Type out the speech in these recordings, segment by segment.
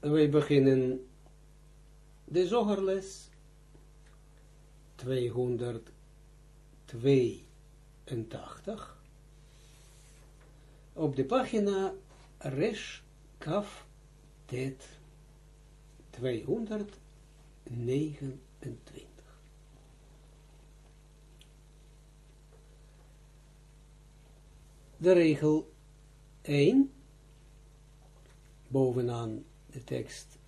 wij beginnen. De zogerles 282 op de pagina Resh Kaf Tet 229. De regel 1, bovenaan de tekst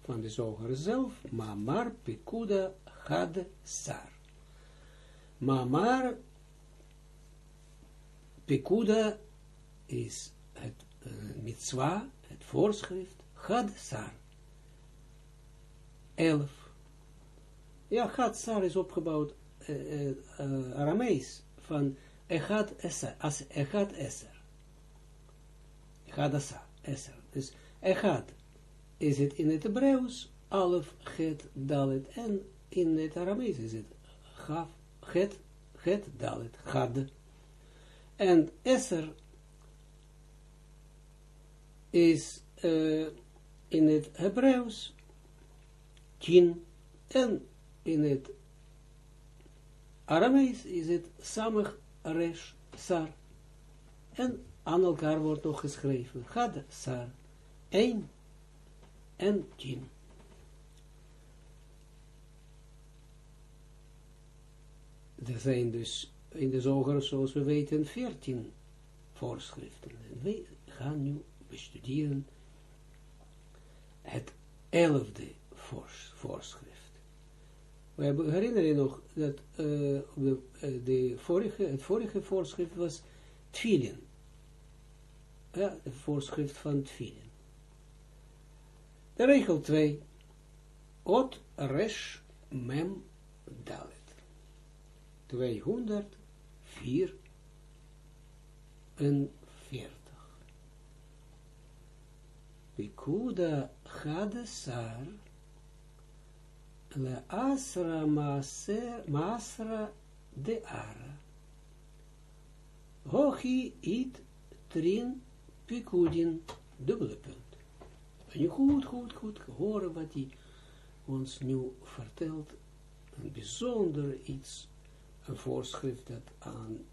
van de zoger zelf, Mamar Pekuda Had Sar. Mamar Pekuda is het uh, mitzwa, het voorschrift, Had Sar. Elf. Ja, Had Sar is opgebouwd, uh, uh, Aramees, van Echad Esser, as Echad Esser. Echad Asa, Esser. Dus Echad is het in het Hebreeuws, Alef, Het, Dalet, en in het Aramees is het Gaf, Het, Het, Dalet, Gad. En Esser is uh, in het Hebreeuws tien en in het Aramees is het samig resh sar en aan elkaar wordt nog geschreven gad sar 1 en 10 er zijn dus in de zoger zoals we weten 14 voorschriften en we gaan nu bestuderen het elfde voorschrift. We hebben, herinner je nog dat de, uh, de vorige, het vorige voorschrift was tfilin. Ja, het voorschrift van tfilin. De regel 2. Ot resh mem dalet. 204 en 40. Pikuda Hadasar Le Asra Masra de Ara Hochi it Trin Pikudin dubbele punt. Je goed, goed, goed horen wat hij ons nu vertelt. Een bijzonder iets, een voorschrift dat aan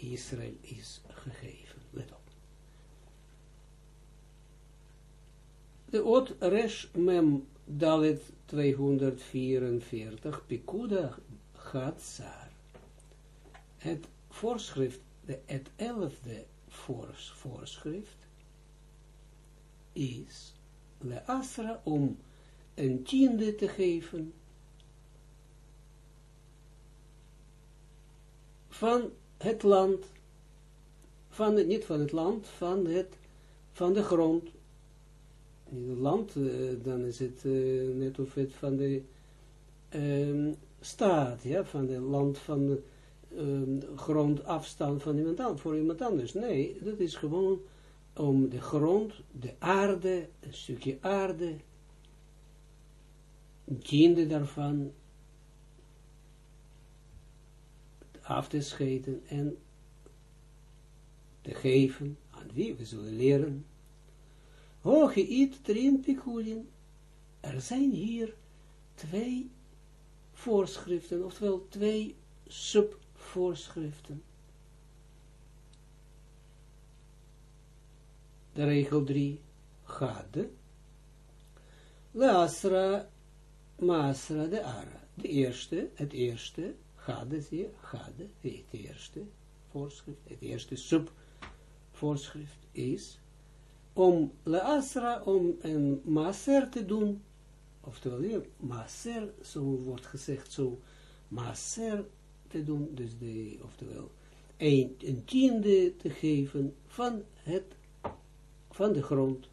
Israël is gegeven. Let op. De Ot Resh Mem Dalet 244, Pikuda Gatsar. Het voorschrift, de, het elfde voors, voorschrift, is Le Asra om een tiende te geven van het land, van, niet van het land, van, het, van de grond, in het land, uh, dan is het uh, net of het van de um, staat, ja, van het land van um, grond afstand van iemand anders, voor iemand anders. Nee, dat is gewoon om de grond, de aarde, een stukje aarde, tiende daarvan af te scheten en te geven aan wie we zullen leren Hoge it trin pikulin. Er zijn hier twee voorschriften, oftewel twee subvoorschriften. De regel 3, gade, Lasra, Masra de Ara. De eerste, het eerste, gade, zie je, gade, het eerste voorschrift, het eerste subvoorschrift is om leasra, om een maser te doen, oftewel hier, maser, zo wordt gezegd, zo maser te doen, dus de, oftewel, een tiende te geven van het, van de grond.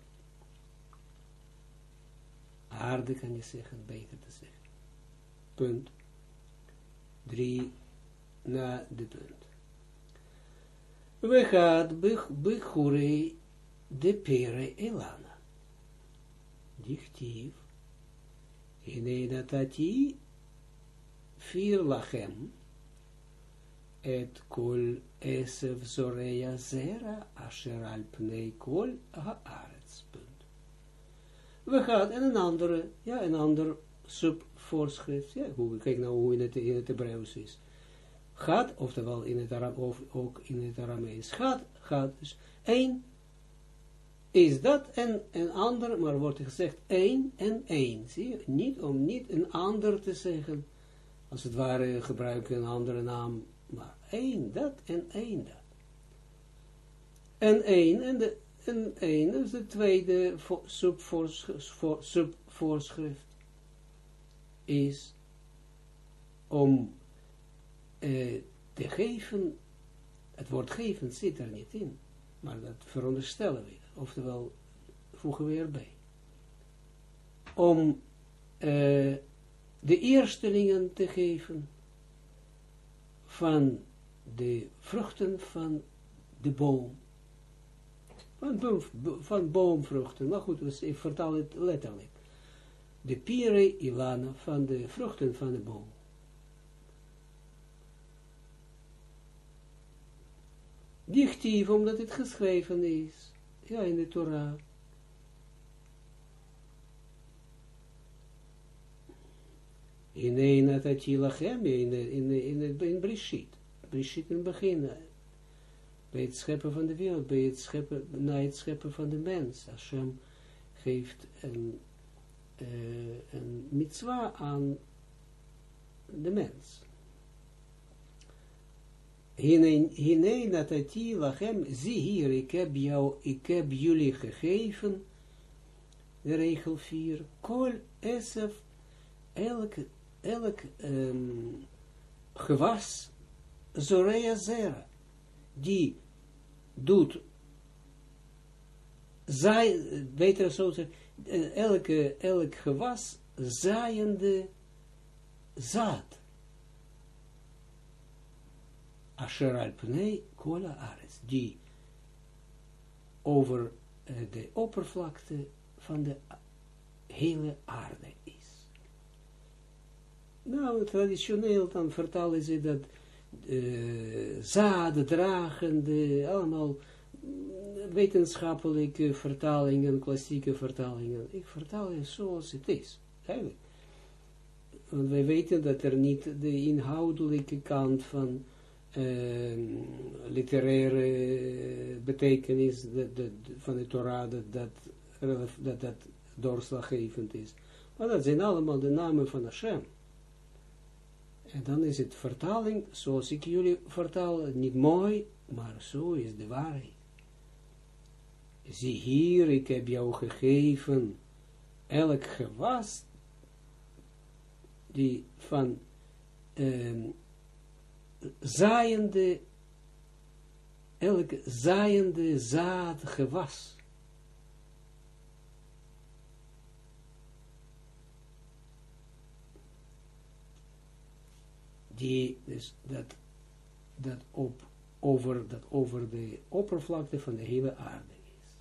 Aarde kan je zeggen, beter te zeggen. Punt. Drie na de punt. We gaan bechurei de pere elana. Dichtief. Hine datati fir lachem et kol esef zoreya zera asher al pnei kol haaretz. We gaan, en een andere, ja, een ander subvoorschrift, ja, hoe, kijk nou hoe in het, in het Hebreeuws is. Gaat, oftewel in het of ook in het Aramees, gaat, gaat, dus één is dat en een ander, maar wordt gezegd één en één, zie je, niet om niet een ander te zeggen, als het ware gebruiken een andere naam, maar één dat en één dat. En één, en de, en één is de tweede subvoorschrift, is om uh, te geven, het woord geven zit er niet in, maar dat veronderstellen we, oftewel voegen we erbij. Om uh, de eerstelingen te geven van de vruchten van de boom. Van, boom, van boomvruchten. Maar goed, dus ik vertaal het letterlijk. De pire ilana van de vruchten van de boom. Dichtief, omdat het geschreven is. Ja, in de Torah. In een natati lachem, in, in, in, in, Brishit. Brishit in het begin. Bij het scheppen van de wereld, bij het scheppen, na het scheppen van de mens. Hashem geeft een, uh, een mitzwa aan de mens. Hine natati lachem, zie hier, ik heb jou, ik heb jullie gegeven, de regel 4, kol esef, elke elk um, gewas, zorea zera, die doet, zij, beter zo zeggen, elke, elk gewas, zaaiende zaad. Asher al pnei kola ares, die over uh, de oppervlakte van de hele aarde nou, traditioneel dan vertalen ze dat uh, zaden dragende, allemaal wetenschappelijke vertalingen, klassieke vertalingen. Ik vertaal het zoals het is, eigenlijk. Want wij weten dat er niet de inhoudelijke kant van uh, literaire betekenis de, van de Torah, dat dat, dat dat doorslaggevend is. Maar dat zijn allemaal de namen van Hashem. En dan is het vertaling, zoals ik jullie vertaal, niet mooi, maar zo is de waarheid. Zie hier, ik heb jou gegeven, elk gewas, die van um, zaaiende, elk zaaiende zaad gewas, die dus dat, dat op, over, dat over de oppervlakte van de hele aarde is.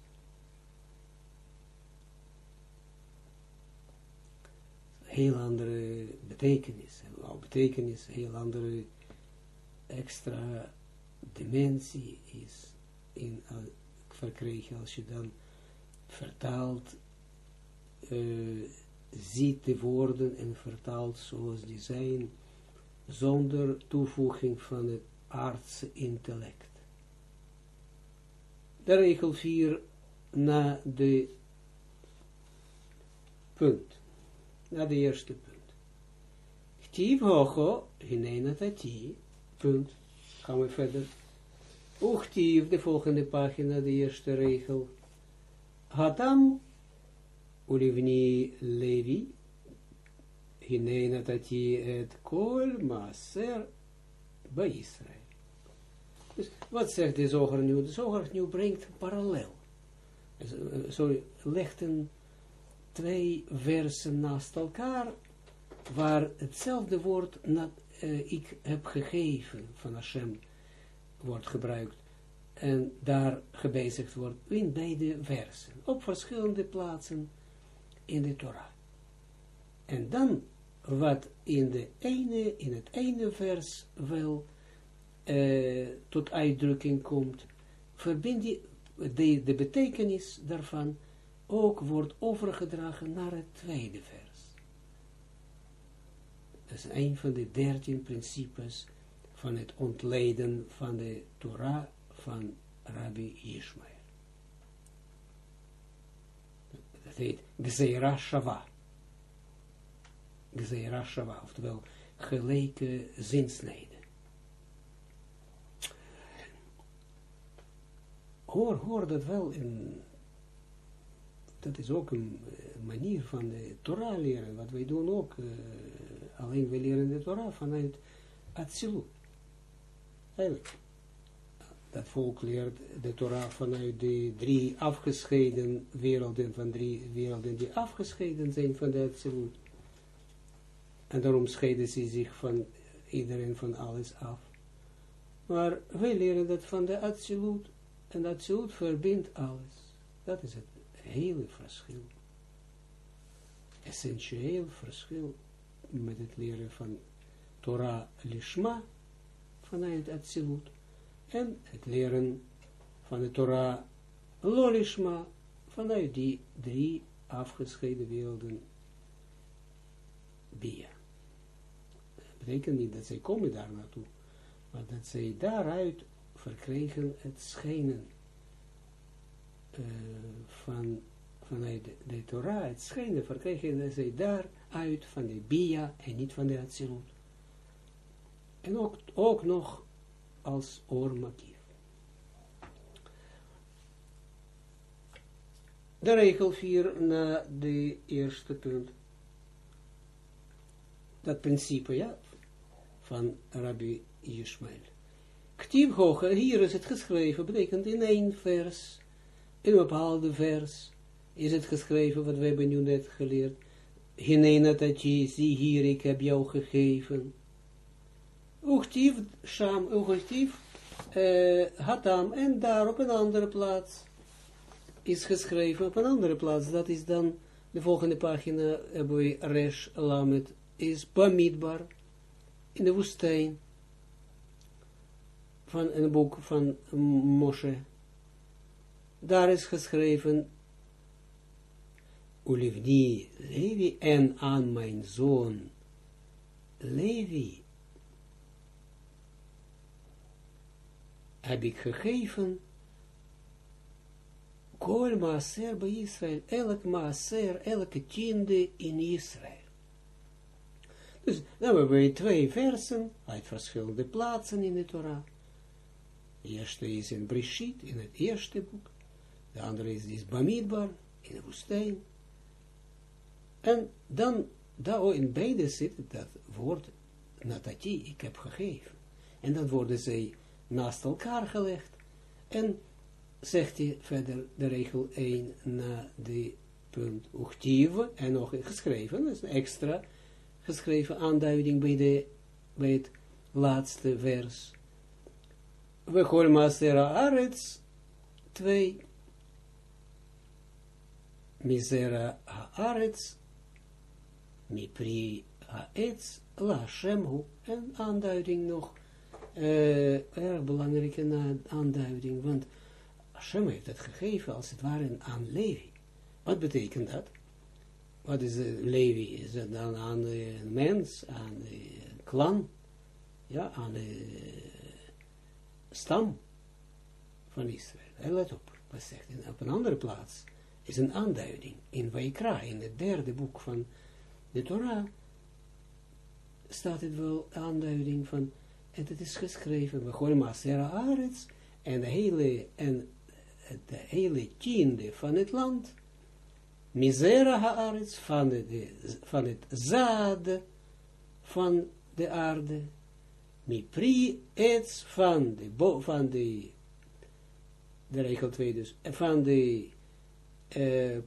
Heel andere betekenis, heel betekenis, heel andere extra dimensie is in, uh, verkregen als je dan vertaalt, uh, ziet de woorden en vertaalt zoals die zijn, zonder toevoeging van het aardse intellect. De regel 4 na de punt, na de eerste punt. Ktief hocho, hinena tati, punt, gaan we verder. Uchtief, de volgende pagina, de eerste regel. Hadam, Ulivni Levi, Natati et kol maaser bij Israël. Dus wat zegt de zoger nu? De zoger nu brengt parallel. Zo legt een twee versen naast elkaar, waar hetzelfde woord dat uh, ik heb gegeven van Hashem wordt gebruikt. En daar gebezigd wordt in beide versen. Op verschillende plaatsen in de Torah. En dan wat in, de ene, in het ene vers wel uh, tot uitdrukking komt, verbind de, de betekenis daarvan ook wordt overgedragen naar het tweede vers. Dat is een van de dertien principes van het ontleden van de Torah van Rabbi Ishmael. Dat heet Gzeira Shava. Gzeira oftewel gelijke zinsnede. Hoor, hoor dat wel in dat is ook een manier van de Torah leren, wat wij doen ook, uh, alleen we leren de Torah vanuit Atsilut. Eigenlijk, dat volk leert de Torah vanuit de drie afgescheiden werelden, van drie werelden die afgescheiden zijn van de Atsilut. En daarom scheiden ze zich van iedereen van alles af. Maar wij leren dat van de Atsilut, en de Atsilut verbindt alles. Dat is het hele verschil. Essentieel verschil met het leren van Torah Lishma vanuit Atsilut en het leren van de Torah Lolishma vanuit die drie afgescheiden werelden Bia. Betekent niet dat zij komen daar naartoe, maar dat zij daaruit verkregen het schijnen uh, van, vanuit de, de, Torah, het schijnen verkregen dat zij daaruit van de Bia en niet van de Atsilut. En ook, ook nog als oormotief. De regel 4 na de eerste punt. Dat principe, ja, van Rabbi Yishmael. Ktief hoger, hier is het geschreven, betekent in één vers, in een bepaalde vers, is het geschreven, wat we hebben nu net geleerd. Hinena dat je, zie hier, ik heb jou gegeven Uchtief, Sham, Uchtief, uh, Hatam, en daar op een andere plaats is geschreven, op een andere plaats, dat is dan, de volgende pagina hebben we Resh Lamet, is Bamidbar, in de woestijn, van een boek van Moshe. Daar is geschreven, Olivni Levi, en aan mijn zoon Levi, heb ik gegeven, kol maaser bij Israël, elk maaser, elke tiende in Israël. Dus dan hebben we twee versen uit verschillende plaatsen in de Torah. De eerste is in Brishit, in het eerste boek. De andere is, is Bamidbar, in de woestijn. En dan, daar in beide zit dat woord natati, ik heb gegeven. En dan worden zij naast elkaar gelegd. En zegt hij verder de regel 1 na de punt uchtieve en nog geschreven, dat is een extra geschreven aanduiding bij, de, bij het laatste vers. We horen Masera Arets 2 Misera Haaretz Mipri Haetz La Shemhu en aanduiding nog uh, erg belangrijke aanduiding, want Hashem heeft het gegeven als het ware aan Levi. Wat betekent dat? Wat is uh, Levi? Is het dan aan de mens, aan de klan, ja, aan de stam van Israël? Let op, wat zegt? Op een andere plaats is een aanduiding in Vaikra, in het derde boek van de Torah, staat het wel aanduiding van en het is geschreven, we gooien Masera Arets, en de hele, en de hele tiende van het land, Misera Haaretz, van, de, van het zaad van de aarde, Mipri Etz, van de, van de, de regel 2 dus, van de uh,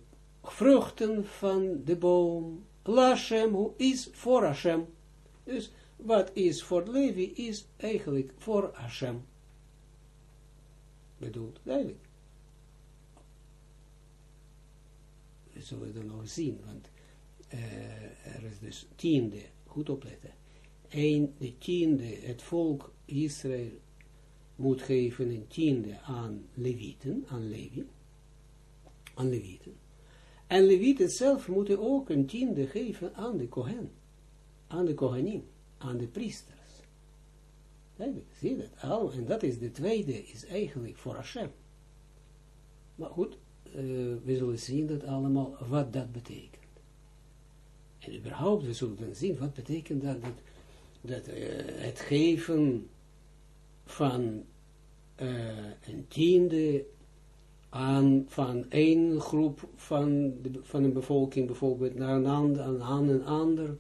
vruchten van de boom, Lashem, hoe is voor Hashem. Dus wat is voor Levi, is eigenlijk voor Hashem. Bedoeld, duidelijk. Zullen we dan nog zien, want uh, er is dus tiende, goed opletten. Een, de tiende, het volk Israël moet geven een tiende aan Levieten, aan Levi, aan Levieten. En Levieten zelf moeten ook een tiende geven aan de Kohen, aan de Kohanim, aan de priesters. Zie dat? Al, en dat is de tweede, is eigenlijk voor Hashem. Maar goed, uh, we zullen zien dat allemaal, wat dat betekent. En überhaupt, we zullen dan zien, wat betekent dat, dat, uh, het geven van uh, een tiende aan van één groep van, de, van een bevolking bijvoorbeeld naar een ander, aan een ander.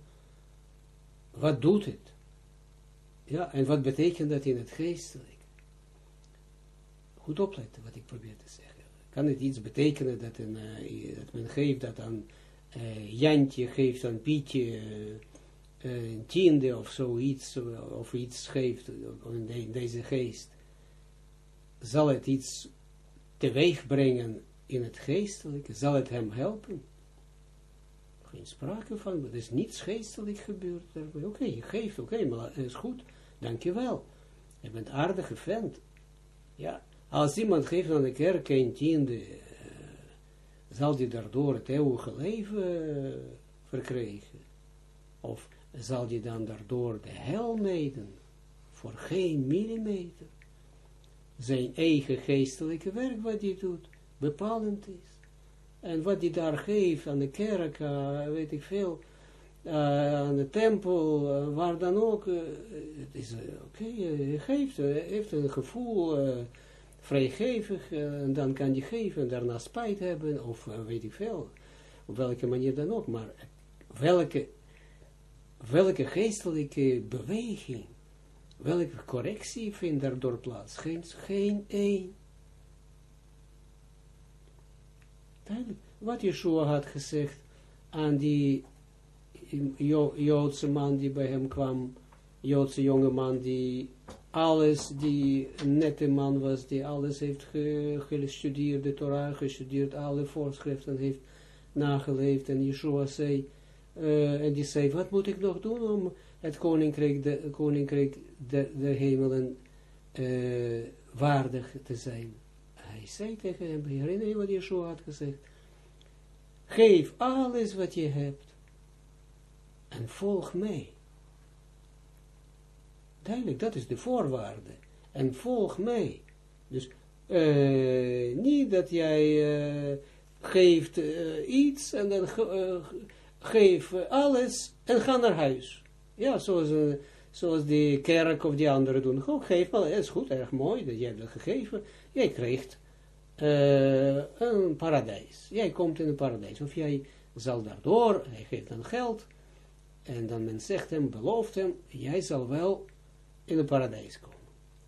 Wat doet het? Ja, en wat betekent dat in het geestelijk? Goed opletten wat ik probeer te zeggen. Kan het iets betekenen dat, een, uh, dat men geeft dat aan uh, Jantje, geeft aan Pietje uh, een tiende of zoiets, of iets geeft in, de, in deze geest? Zal het iets teweeg brengen in het geestelijke, zal het hem helpen? Geen sprake van, er is niets geestelijk gebeurd. Oké, je geeft, oké, okay, maar is goed, dankjewel. Je bent aardige vent. Ja, als iemand geeft aan de kerk een tiende, uh, zal die daardoor het eeuwige leven uh, verkrijgen? Of zal die dan daardoor de hel meiden? Voor geen millimeter zijn eigen geestelijke werk wat hij doet, bepalend is. En wat hij daar geeft aan de kerk, uh, weet ik veel, aan de tempel, waar dan ook, het is oké, hij geeft, heeft een gevoel, vrijgevig, en dan kan hij geven, en daarna spijt hebben, of weet ik veel, op welke manier dan ook, maar welke, welke geestelijke beweging Welke correctie vindt er door plaats? Geen, geen één. Duidelijk. Wat Yeshua had gezegd aan die jo Joodse man die bij hem kwam, Joodse jonge man die alles, die nette man was, die alles heeft ge, gestudeerd, de Torah gestudeerd, alle voorschriften heeft nageleefd. En Yeshua zei, uh, en die zei, wat moet ik nog doen om het koninkrijk, de, koninkrijk de, de hemelen uh, waardig te zijn. Hij zei tegen hem, herinner je wat Yeshua had gezegd? Geef alles wat je hebt en volg mij. Duidelijk, dat is de voorwaarde. En volg mij. Dus uh, niet dat jij uh, geeft uh, iets en dan ge, geef alles en ga naar huis. Ja, zoals, zoals die kerk of die anderen doen. Geef maar, het is goed, erg mooi dat jij hebt dat gegeven. Jij krijgt een paradijs. Jij komt in een paradijs. Of jij zal daardoor, hij geeft dan geld. En dan men zegt hem, belooft hem, jij zal wel in een paradijs komen.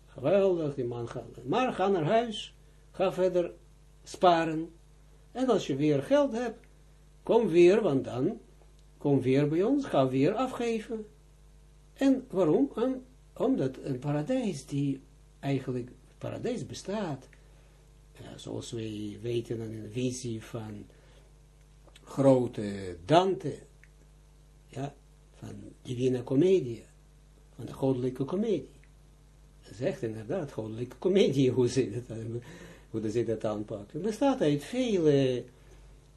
Geweldig, die man gaat. Maar ga naar huis, ga verder sparen. En als je weer geld hebt, kom weer, want dan, kom weer bij ons, ga weer afgeven. En waarom? Om, omdat een paradijs die eigenlijk, paradijs bestaat, ja, zoals wij weten in een visie van grote Dante, ja, van Divina Commedia, van de goddelijke comedie. Dat zegt inderdaad, goddelijke comedie, hoe ze dat, hoe ze dat aanpakken. Het bestaat uit vele,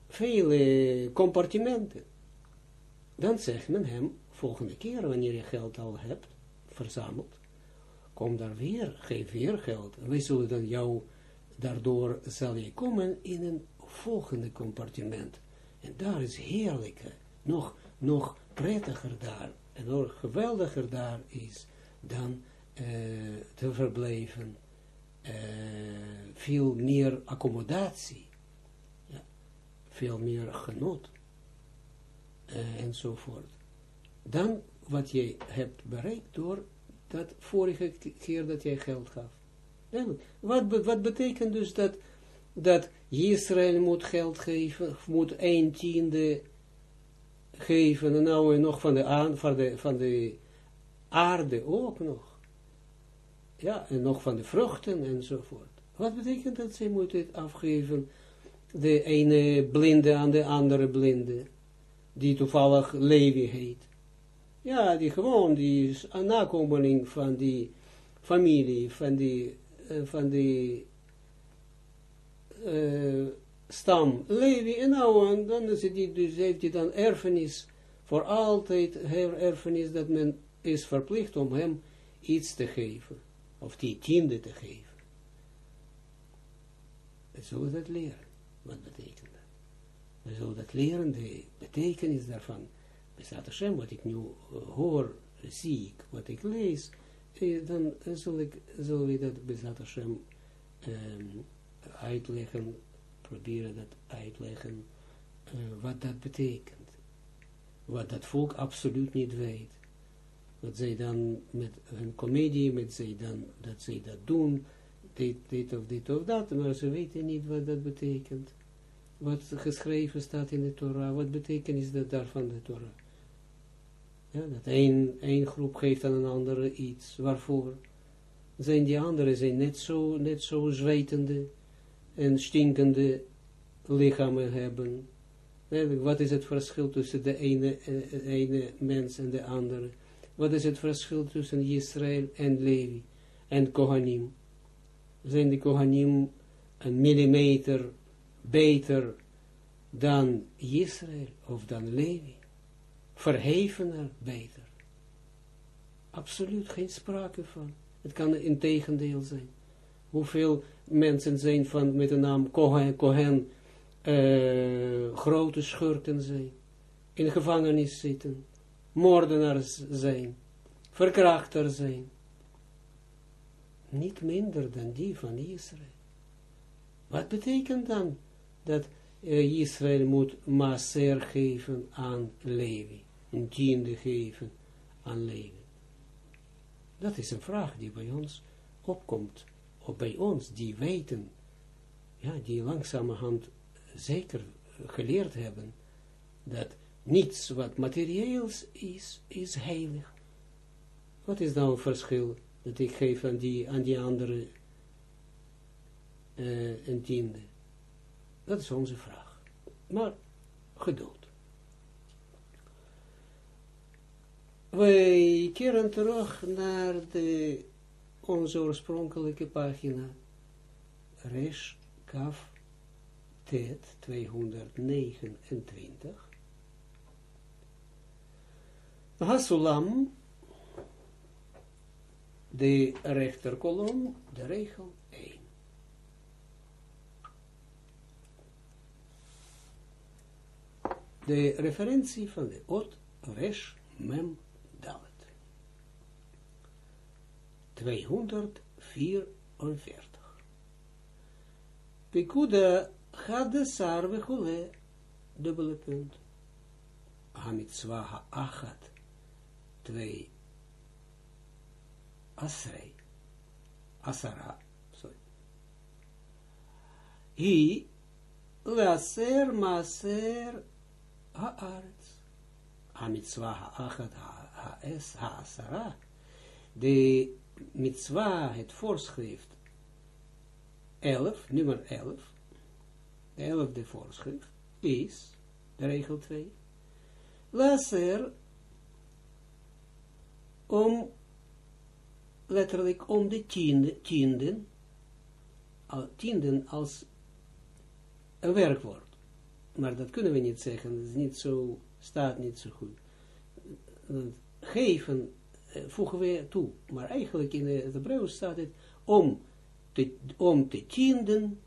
vele compartimenten. Dan zegt men hem, volgende keer, wanneer je geld al hebt verzameld, kom daar weer, geef weer geld. Wij zullen dan jou, daardoor zal je komen in een volgende compartiment. En daar is heerlijker, nog, nog prettiger daar, en nog geweldiger daar is, dan uh, te verblijven, uh, veel meer accommodatie, ja, veel meer genot, uh, enzovoort. Dan wat jij hebt bereikt door dat vorige keer dat jij geld gaf. Wat, wat betekent dus dat, dat Israël moet geld geven, moet een tiende geven, en nou nog van de, aan, van, de, aarde ook nog. Ja, en nog van de vruchten enzovoort. Wat betekent dat zij moeten afgeven, de ene blinde aan de andere blinde, die toevallig Levi heet. Ja, die gewoon, die is een nakomeling van die familie, van die, uh, van die uh, stam Levi, en en dan is die, dus heeft hij dan erfenis, voor altijd erfenis, dat men is verplicht om hem iets te geven, of die tiende te geven. We zullen dat leren. Wat betekent dat? We zullen dat leren, de betekenis daarvan. Bestaat Hashem, wat ik nu hoor, zie ik, wat ik lees, dan zal ik, zullen we dat Bezat Hashem um, uitleggen, proberen dat uitleggen, uh, wat dat betekent. Wat dat volk absoluut niet weet. Dat zij dan met hun comedie, met zij dan, dat zij dat doen, dit, dit of dit of dat, maar ze weten niet wat dat betekent. Wat geschreven staat in de Torah, wat betekent is dat daarvan de Torah. Ja, dat één groep geeft aan een andere iets. Waarvoor? Zijn die anderen zijn net zo, net zo zwetende en stinkende lichamen hebben. Wat is het verschil tussen de ene, eh, ene mens en de andere? Wat is het verschil tussen Israël en Levi en Kohanim? Zijn de Kohanim een millimeter beter dan Israël of dan Levi? verhevener beter. Absoluut geen sprake van. Het kan in tegendeel zijn. Hoeveel mensen zijn van met de naam Kohen, Kohen uh, grote schurken zijn, in gevangenis zitten, moordenaars zijn, verkrachters zijn. Niet minder dan die van Israël. Wat betekent dan dat uh, Israël moet maser geven aan Levi? een tiende geven aan leven. Dat is een vraag die bij ons opkomt, of bij ons, die weten, ja, die langzamerhand zeker geleerd hebben, dat niets wat materieels is, is heilig. Wat is nou het verschil dat ik geef aan die, aan die andere uh, tiende? Dat is onze vraag. Maar geduld. Wij keren terug naar de, onze oorspronkelijke pagina. Resh Kaf Tet 229. Hasulam, de rechterkolom, de regel 1. De referentie van de ot Resh Mem 244. Pekuda hadde sarve chule, dubbele punt. Hamitzwa ha-achat, twee, asrei, asara, sorry. Hi, laser maser ha-arets. Hamitzwa ha-achat ha-es ha-asara, de mitzwa, het voorschrift, 11, nummer 11, de elfde voorschrift, is, de regel 2, laser, om, letterlijk om de tiende, tienden, al, tienden als een werkwoord. Maar dat kunnen we niet zeggen, dat is niet zo, staat niet zo goed. Geven voegen we toe. Maar eigenlijk in het Hebreeuws staat het om te, om te tienden,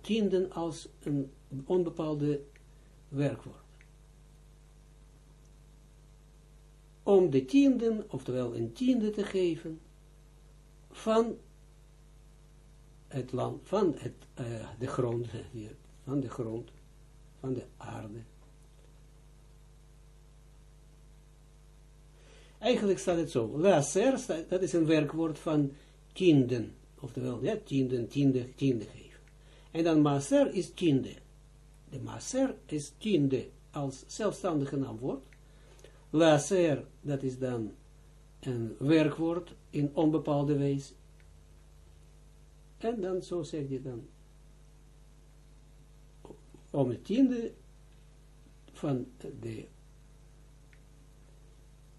tienden als een onbepaalde werkwoord. Om de tienden, oftewel een tiende te geven, van het land, van het, uh, de grond, van de grond, van de aarde. Eigenlijk staat het zo. Laser, dat is een werkwoord van tienden. Oftewel, ja, tienden, tiende, tiende geven. En dan maser is tiende. De maser is tiende als zelfstandige naamwoord. Laser, dat is dan een werkwoord in onbepaalde wijze. En dan, zo zeg je dan, om het tiende van de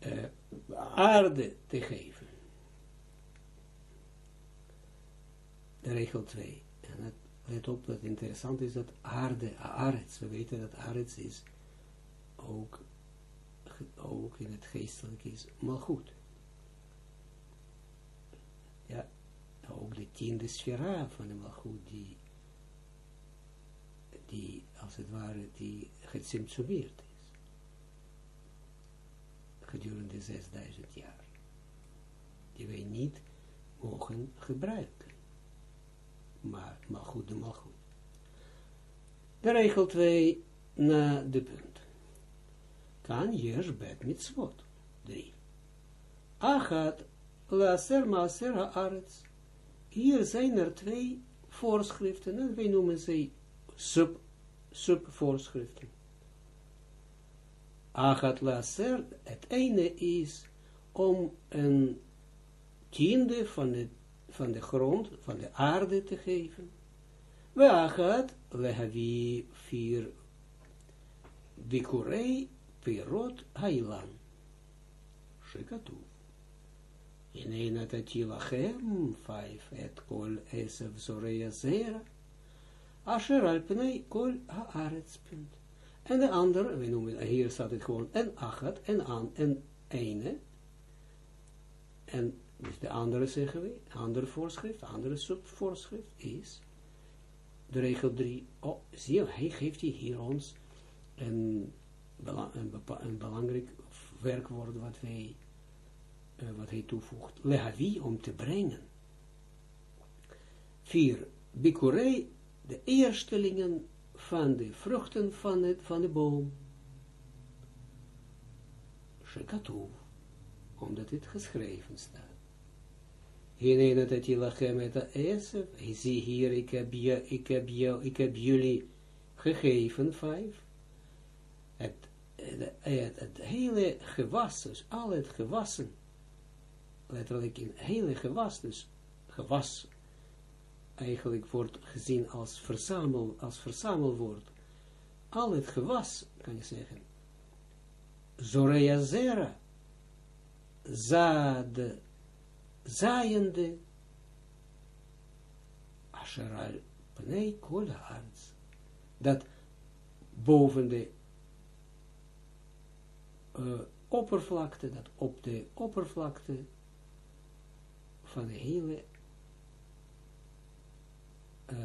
uh, aarde te geven. De regel 2. En het let op, dat interessant is dat aarde, arets, we weten dat arets is ook, ook in het geestelijk is maar goed. Ja, ook de tiende sfera van de malgoed, die, die, als het ware, die gesimtsumeerd is. Gedurende 6000 jaar. Die wij niet mogen gebruiken. Maar, maar goed, maar goed. De regel 2 na de punt. Kan je bet mitzvot. 3. Achat laser maser haaretz. Hier zijn er twee voorschriften, en wij noemen ze sub, sub-voorschriften. Achat laser, het ene is om een tiende van de, van de grond, van de aarde te geven. We achat lehavi vier bikurei pirot hailan. Shikatu. In een het atilachem, vijf, et kol esef zoreya zera, asher alpenei kol haaretz, punt. En de andere, we noemen, hier staat het gewoon en achat, en aan, en ene, en dus de andere zeggen we, andere voorschrift, andere subvoorschrift is, de regel 3, oh, zie je, hij geeft hier ons een, een, belangrijk werkwoord wat wij uh, wat hij toevoegt, lehavi, om te brengen. Vier, bikurei, de eerstelingen van de vruchten van, het, van de boom. Shekatu, omdat het geschreven staat. Het je lachem de esef, zie hier, ik heb, je, ik, heb je, ik heb jullie gegeven, vijf. Het, het, het, het hele gewas, dus al het gewassen, letterlijk in hele gewas, dus gewas eigenlijk wordt gezien als verzamel, als verzamelwoord. Al het gewas, kan je zeggen. Zorea zera, zaad, zaaiende, asheral pnei kol Dat boven de uh, oppervlakte, dat op de oppervlakte van de hele uh,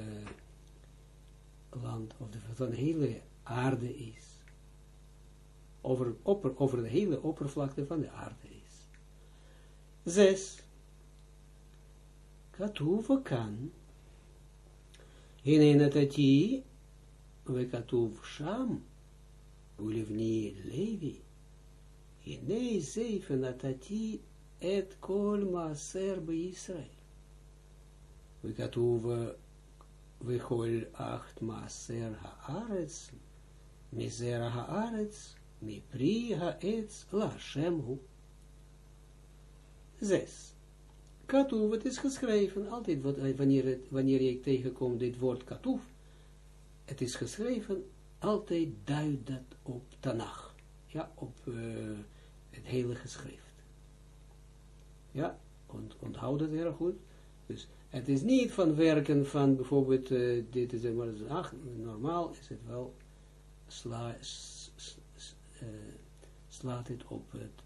land, of de, van de hele aarde is. Over, opper, over de hele oppervlakte van de aarde is. Zes. Katuv kan. In een atati, we katuv sham, ulivni levi. In een zeven atati, et kol maaser bij Israël. We katuv vechol acht maaser haaretz, miser haaretz, mi pri haetz la shemhu. Zes. Katuv, het is geschreven, altijd wat, wanneer, het, wanneer je tegenkomt dit woord katuv, het is geschreven, altijd duidt dat op Tanach. Ja, op uh, het hele geschrift. Ja, ont, onthoud het heel goed. Dus het is niet van werken van bijvoorbeeld, uh, dit is maar ach, normaal is het wel, sla, uh, slaat het op. Het,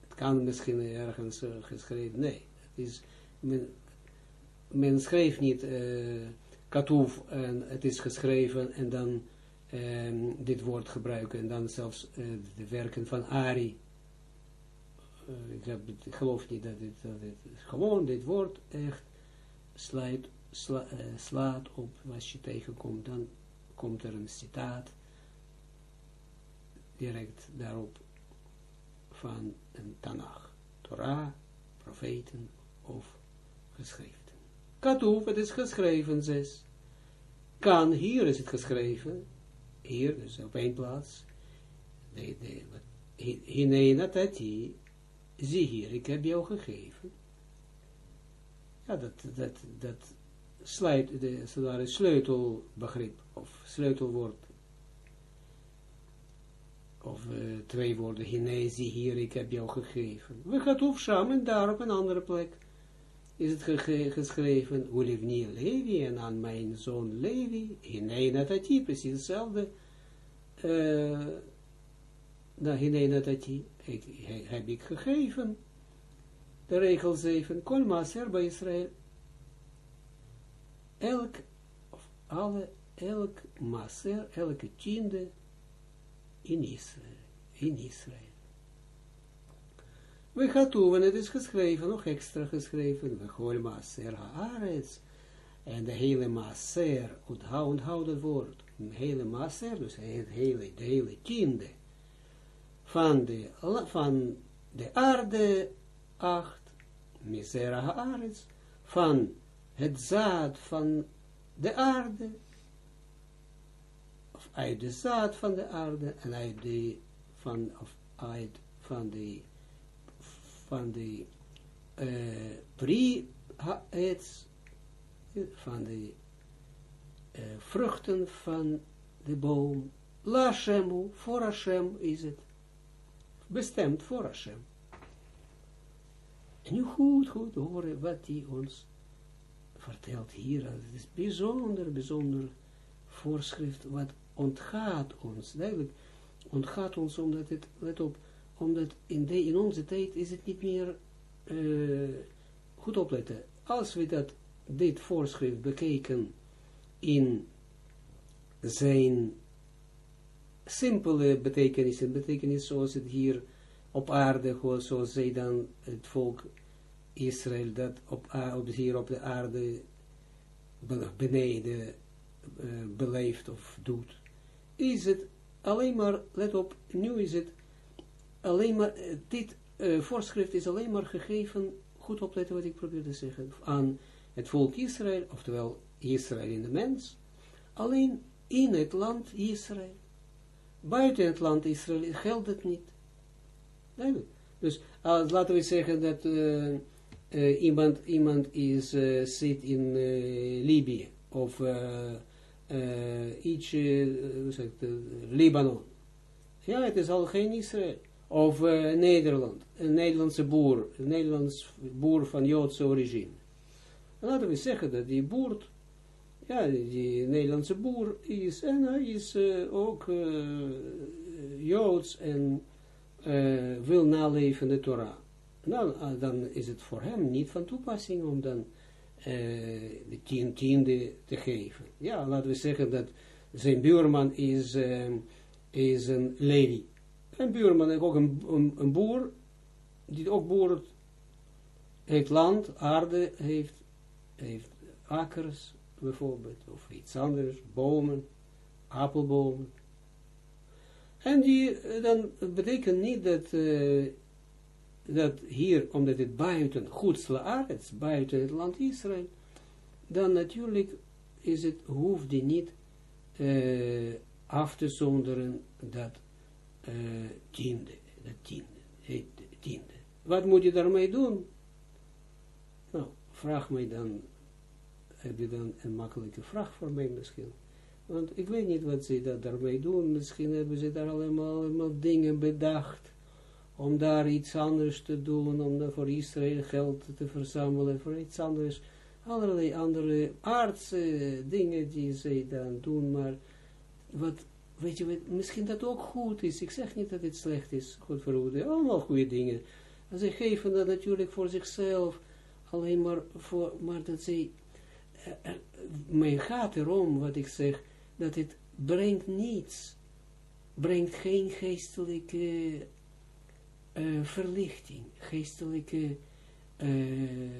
het kan misschien ergens uh, geschreven, nee, het is, men, men schreef niet katoef en het is geschreven en dan um, dit woord gebruiken en dan zelfs de werken van Ari. Ik, ik, geloof niet dat dit, dat dit gewoon dit woord echt uh, slaat op, als je tegenkomt, dan komt er een citaat direct daarop van een Tanach, Torah, profeten of geschriften. Katoef, het is geschreven, zes. Kan, hier is het geschreven, hier, dus op één plaats, de, de, Hinei natati, zie hier, ik heb jou gegeven. Ja, dat, dat, dat sluit, de, zodat sleutelbegrip, of sleutelwoord, of uh, twee woorden, zie hier, ik heb jou gegeven. We gaan op en daar op een andere plek. is het geschreven, Ulivni Levi, en aan mijn zoon Levi, Hinei Natati, precies hetzelfde, uh, na Hinei Natati, heb ik gegeven, de regel 7, Kol Maaser bij Israël, elk, of alle, elk Maaser, elke tiende in Israël, in Israël. We gaan toe, en het is geschreven, nog extra geschreven, we gooien Maaser Haaretz, en de hele Maaser, onthoud, het woord, een hele Maaser, dus het hele, de hele tiende, van de, van de aarde, acht, Misera Haaretz, van het zaad van de aarde, of uit de zaad van de aarde, en uit de, van, of uit, van de van de uh, pri van de uh, vruchten van de boom, la Shemu, is het, bestemd voor. En nu goed, goed horen wat hij ons vertelt hier. Het is bijzonder, bijzonder voorschrift wat ontgaat ons. Duidelijk ontgaat ons omdat het, let op, omdat in, de, in onze tijd is het niet meer, uh, goed opletten, als we dat, dit voorschrift bekeken in zijn simpele betekenis, en betekenis zoals het hier op aarde, zoals zij dan het volk Israël dat op, op hier op de aarde beneden uh, beleeft of doet, is het alleen maar, let op, nu is het alleen maar, eh, dit uh, voorschrift is alleen maar gegeven, goed opletten wat ik probeer te zeggen, aan het volk Israël, oftewel Israël in de mens, alleen in het land Israël. Buiten het land Israël geldt het niet. Dus uh, laten we zeggen dat uh, iemand, iemand is, zit in Libië of iets, Libanon. Ja, het is al geen Israël of uh, Nederland, een Nederlandse boer, een Nederlands boer van Joodse origine. Laten we zeggen dat die boer, ja, die Nederlandse boer is, en hij is uh, ook uh, Joods en wil naleven de Torah. Nou, dan is het voor hem niet van toepassing om dan de tien tiende te geven. Ja, laten we zeggen dat zijn buurman is, is een Levi een buurman, ook een, een, een boer, die ook boert, heeft land, aarde, heeft, heeft akkers bijvoorbeeld, of iets anders, bomen, appelbomen. En die, eh, dan betekent niet dat, uh, dat hier, omdat het buiten goedsle aards, buiten het land Israël, dan natuurlijk is het, hoeft die niet uh, af te zonderen dat uh, tiende, de tiende, heet tiende. Wat moet je daarmee doen? Nou, vraag mij dan, heb je dan een makkelijke vraag voor mij misschien? Want ik weet niet wat ze dat daarmee doen. Misschien hebben ze daar allemaal, dingen bedacht. Om daar iets anders te doen. Om voor Israël geld te verzamelen. Voor iets anders. Allerlei andere aardse dingen die ze dan doen. Maar wat weet je, misschien dat ook goed is. Ik zeg niet dat het slecht is, goed verhoeden. Allemaal goede dingen. En ze geven dat natuurlijk voor zichzelf, alleen maar voor, maar dat ze, uh, mij gaat erom, wat ik zeg, dat het brengt niets, brengt geen geestelijke uh, verlichting, geestelijke, uh,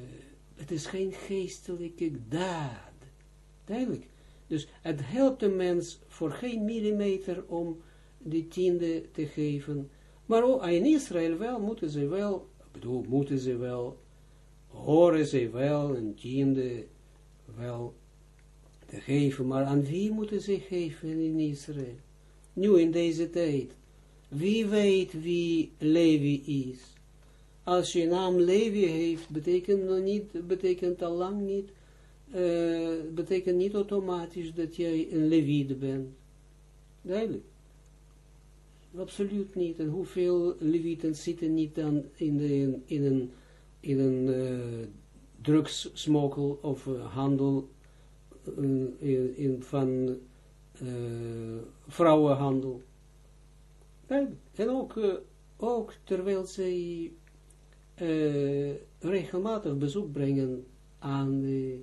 het is geen geestelijke daad. Duidelijk. Dus het helpt een mens voor geen millimeter om die tiende te geven. Maar ook in Israël wel, moeten ze wel, bedoel, moeten ze wel, horen ze wel een tiende wel te geven. Maar aan wie moeten ze geven in Israël? Nu in deze tijd. Wie weet wie Levi is? Als je naam Levi heeft, betekent, nog niet, betekent al lang niet uh, betekent niet automatisch dat jij een levide bent. Duidelijk. Absoluut niet. En hoeveel levieten zitten niet dan in, de, in een, in een uh, of handel in, in, van vrouwenhandel. En ook, ook terwijl zij regelmatig bezoek brengen aan de,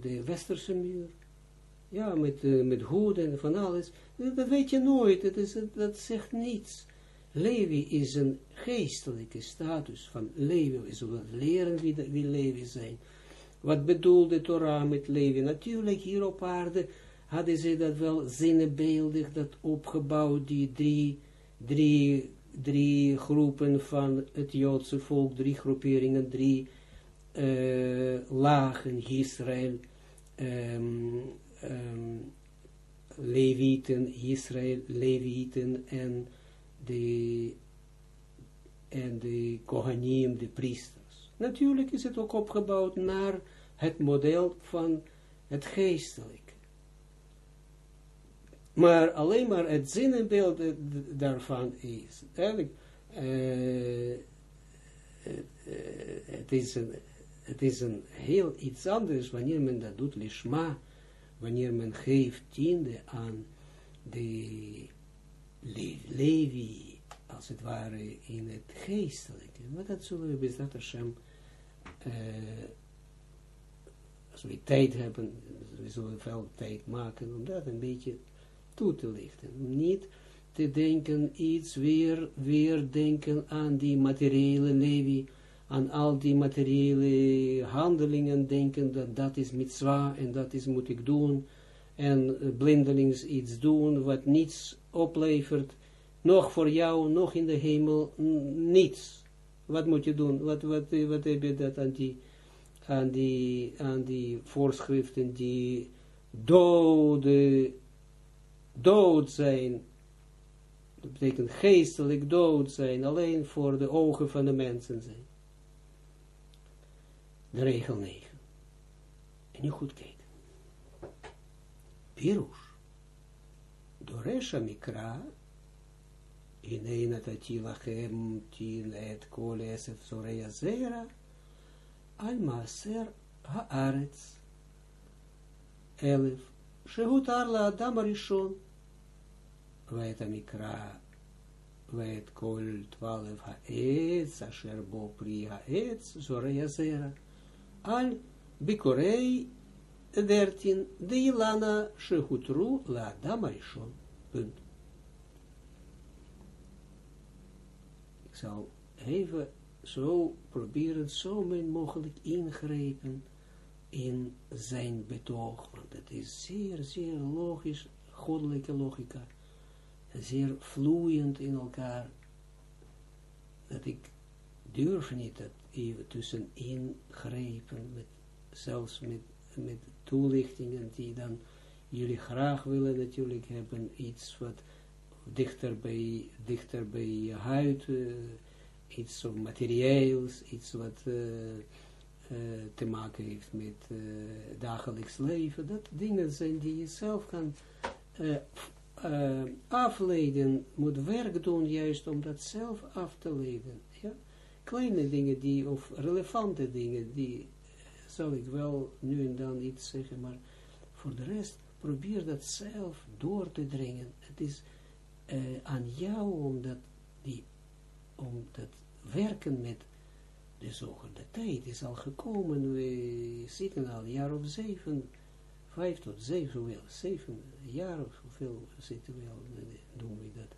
de westerse muur, ja, met, met hoeden en van alles, dat weet je nooit, dat, is, dat zegt niets. Levi is een geestelijke status van Levi, zullen leren wie, wie Levi zijn. Wat bedoelde Torah met Levi? Natuurlijk, hier op aarde hadden ze dat wel zinnebeeldig, dat opgebouwd, die drie, drie, drie groepen van het Joodse volk, drie groeperingen, drie uh, lagen, Israël, um, um, Levieten, Israël, Levieten en de, en de Kohanim, de priesters. Natuurlijk is het ook opgebouwd naar het model van het geestelijke. Maar alleen maar het zinnenbeeld daarvan is. Eigenlijk, uh, het, is een, het is een heel iets anders wanneer men dat doet, lishma, wanneer men geeft tiende aan de Levi, als het ware, in het geestelijke. Maar dat zullen we bij Hashem, uh, als we tijd hebben, we zullen veel tijd maken om dat een beetje toe te lichten. Niet te denken, iets weer, weer denken aan die materiële Levi, aan al die materiële handelingen denken, dat dat is mitzwa en dat is moet ik doen, en blindelings iets doen wat niets oplevert, nog voor jou, nog in de hemel, niets. Wat moet je doen? Wat, wat, wat heb je dat aan die, aan die, aan die voorschriften die dode, dood zijn, dat betekent geestelijk dood zijn, alleen voor de ogen van de mensen zijn. De regel 9. En nu goed kijken. Pirush. Doresha Mikra, in natati lachem tin et kol esef zoreya zera, al maaser haaretz. Elef, shehutar la adam arishon, ואת המקרא, ואת כל twaalf העץ, אשר בו פרי העץ, זורע הזרע, על ביקורי dertien, de Ilana Shehutru la Damarishon. zal even zo proberen, zo min mogelijk ingrepen in zijn betoog, want het is zeer, zeer logisch, goddelijke logica, zeer vloeiend in elkaar, dat ik durf niet dat even tussen ingrepen, met, zelfs met, met toelichtingen die dan jullie graag willen natuurlijk hebben, iets wat dichter bij, dichter bij je huid, uh, iets of materieels, iets wat uh, uh, te maken heeft met dagelijks leven. Dat dingen zijn die je zelf kan afleiden, moet werk doen juist om dat zelf af te leiden. Ja? Kleine dingen die, of relevante dingen die zal ik wel nu en dan iets zeggen, maar voor de rest probeer dat zelf door te dringen. Het is uh, aan jou om dat, die, om dat werken met de zoger. De tijd is al gekomen, we zitten al een jaar of zeven, vijf tot zeven, wel, zeven jaar of hoeveel zitten we al, doen we dat,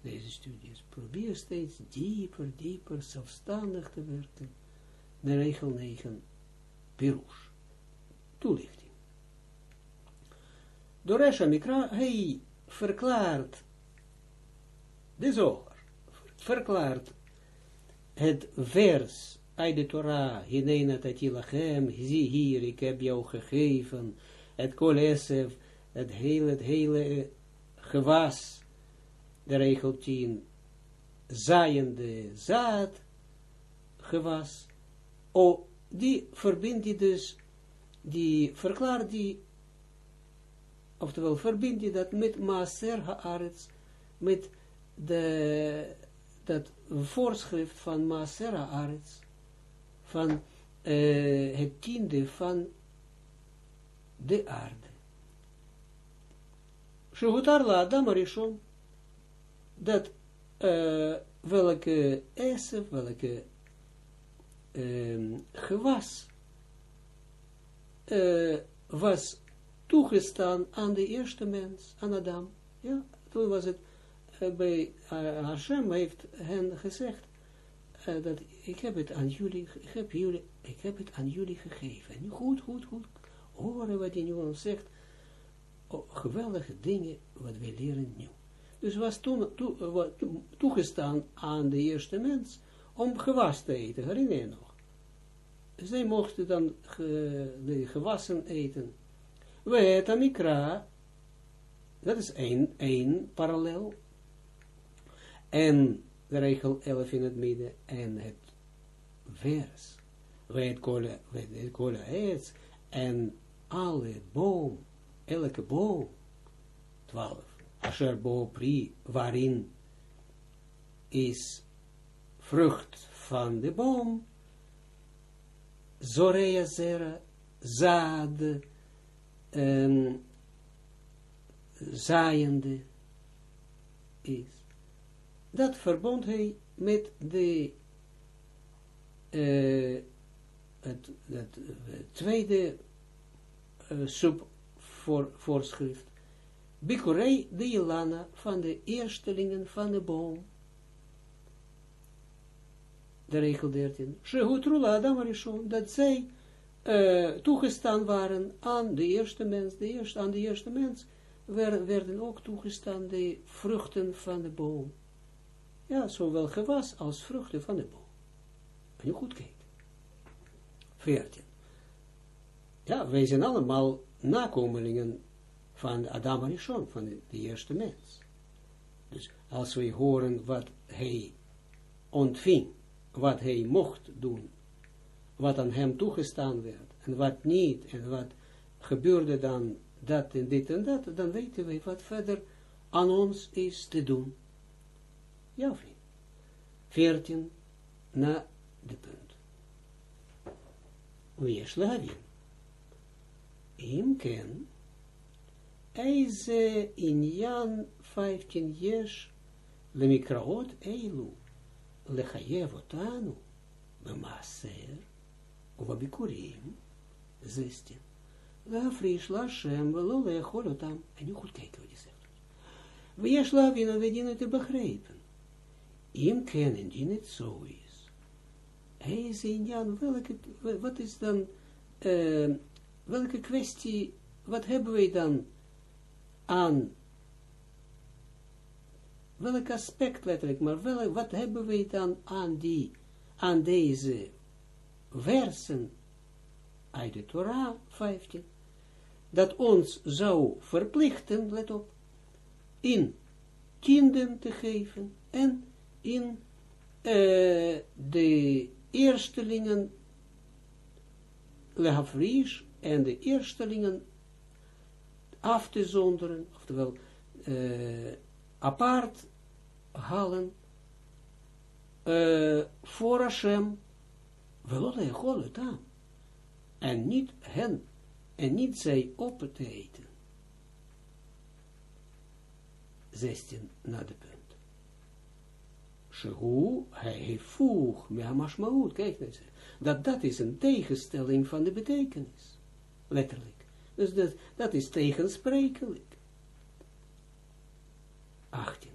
deze studies. Probeer steeds dieper, dieper, zelfstandig te werken. De regel 9 Pirush. Toelichting. Doresha Mikra, hij verklaart de verklaart het vers uit de Torah, Hinena Tatilachem, zie hier, ik heb jou gegeven, het kolesef, het hele, het hele gewas, de regel 10, zaaiende zaad, gewas, o die verbindt die dus, die verklaart die, oftewel verbindt die dat met Maaser Haaretz, met de, dat voorschrift van Maaser Haaretz, van uh, het tiende van de aarde. Shehutar la Adam Arishon, dat uh, welke esef, welke um, gewas uh, was toegestaan aan de eerste mens, aan Adam. Ja, toen was het bij uh, Hashem heeft hen gezegd uh, dat ik heb het aan jullie, ik heb jullie, ik heb het aan jullie gegeven. En goed, goed, goed, horen wat hij nu ons zegt. Oh, geweldige dingen wat wij leren nu. Dus was toen toe, toegestaan aan de eerste mens om gewas te eten, herinner je nog? Zij mochten dan de gewassen eten. We eten mikra, dat is één, één parallel. En de regel 11 in het midden en het vers. Weet kolen, weet kolen eets en alle boom, elke boom, 12. Asher bo pri, waarin is vrucht van de boom, Zorea zera, zaad, um, zaaiende is. Dat verbond hij met de uh, het, het, tweede uh, subvoorschrift. Bikurei de Ilana van de eerstelingen van de boom de regel 13, Shehutrula Adam Arishon, dat zij uh, toegestaan waren aan de eerste mens, de eerste, aan de eerste mens, werden, werden ook toegestaan de vruchten van de boom. Ja, zowel gewas als vruchten van de boom. En je goed kijkt. 14. Ja, wij zijn allemaal nakomelingen van Adam Arishon, van de, de eerste mens. Dus als wij horen wat hij ontving, wat hij mocht doen, wat aan hem toegestaan werd, en wat niet, en wat gebeurde dan dat en dit en dat, dan weten wij wat verder aan ons is te doen. Ja of niet? 14 na de punt. Wees lavin. Im ken, Eize in Jan 15 yesh, lemikraot eilu, לחייב אותנו במעשר ובביקורים, זסטין. להפריש להשם ולא לאכול אותם. אני goed kijken wat hij zegt. ויש להבין ולדין את begrijpen. Im ken, indien het zo is. Hij is in Jan, welke, wat is dan, eh, welke kwestie, wat hebben wij dan aan, welk aspect letterlijk, maar welk, wat hebben wij dan aan die, aan deze versen uit de Torah 15, dat ons zou verplichten, let op, in kinderen te geven en in uh, de eerstelingen lehafrish en de eerstelingen af te zonderen, oftewel uh, apart halen uh, voor Hashem, wel aan. En niet hen, en niet zij op te eten. 16 na de. Shehu, hij heeft voeg, mashmaut, kijk eens, dat dat is een tegenstelling van de betekenis. Letterlijk. Dus dat, dat is tegensprekelijk. 18.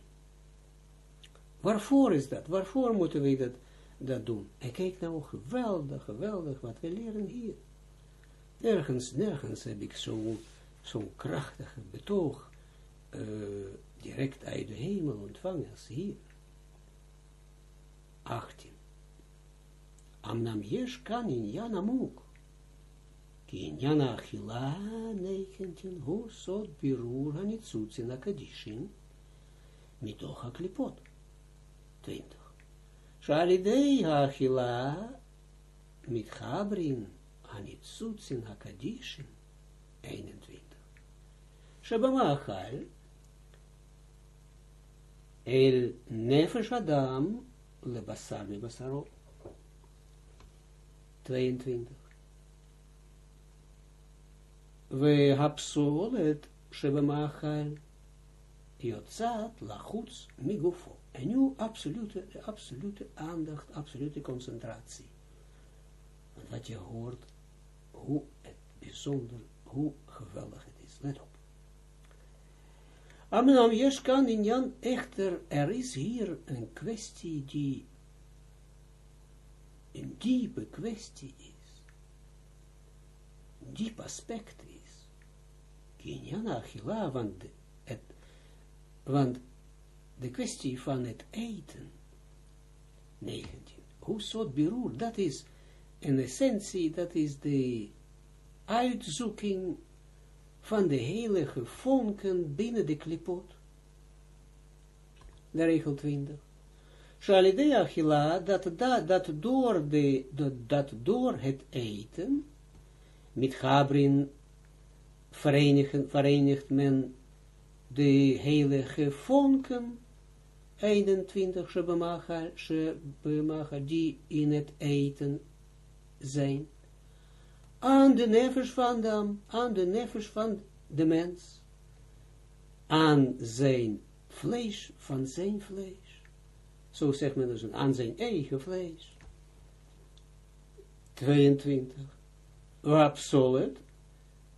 Waarvoor is dat? Waarvoor moeten we dat, dat doen? En kijk nou, geweldig, geweldig wat we leren hier. Nergens, nergens heb ik zo'n zo krachtige betoog uh, direct uit de hemel ontvangen als hier. 18. Amnam yesh kan in Yana Muk. Ki in Achila 19. Hu sot birur hanitzutsin akadishin. Mitoch haklipot. 20. Shalidei hachila mitchabrin anitsutsin hakadishin 21. Shabamachal el nefesh adam lebasar mibasaro 22. We het shebemachal yotzat lachuts migufo. En nu absolute, absolute aandacht, absolute concentratie. Want wat je hoort, hoe het bijzonder, hoe geweldig het is. Let op. Amenam Jeshkan in Jan, echter, er is hier een kwestie die een diepe kwestie is. Een diep aspect is. Kinyan Achila, want, het, want de kwestie van het eten, 19, hoe soort beroer, dat is in essentie, dat is de uitzoeking van de heilige vonken binnen de klipot. De regel 20. Shalidea achila, dat, dat, dat, door de, dat, dat door het eten, met Gabrin verenigen, verenigt men de heilige vonken, 21 Shebamacha, Shebamacha, die in het eten zijn, aan de nevers van de, aan de nevers van de mens, aan zijn vlees van zijn vlees. Zo zegt men dus, aan zijn eigen vlees. 22. Absoluut.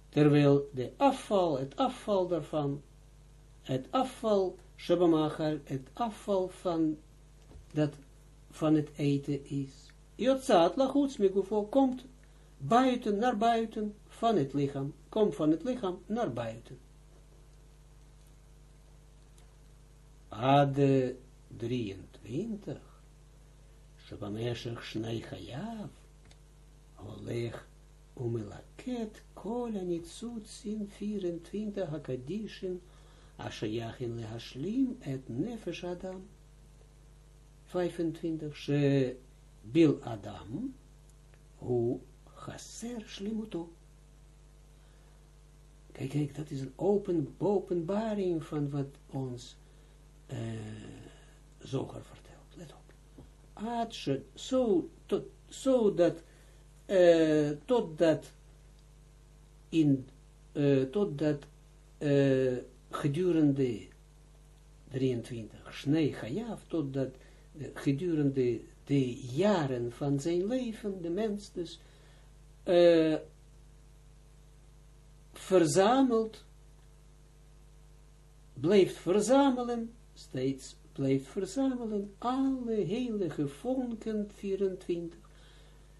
Terwijl de afval, het afval daarvan, het afval, Shabamachal, het afval van, dat, van het eten is. Jotzat lachuts megufo komt buiten, naar buiten van het lichaam. Komt van het lichaam naar buiten. Ade 23. Shabameshach shnei chayav. Oleg umelaket kol anitzut 24 hakadishin ashayachin lehashlim et nefesh adam. 25. She bil adam hu Chaser Shlimuto. Kijk, kijk, dat is een open, openbaring van wat ons uh, zoger vertelt. Let op. Atsche, zo, tot, zo dat, uh, totdat in, uh, totdat uh, gedurende 23, Shnei Chayav, totdat gedurende de jaren van zijn leven, de mens dus, uh, verzameld, blijft verzamelen, steeds blijft verzamelen, alle heilige vonken 24,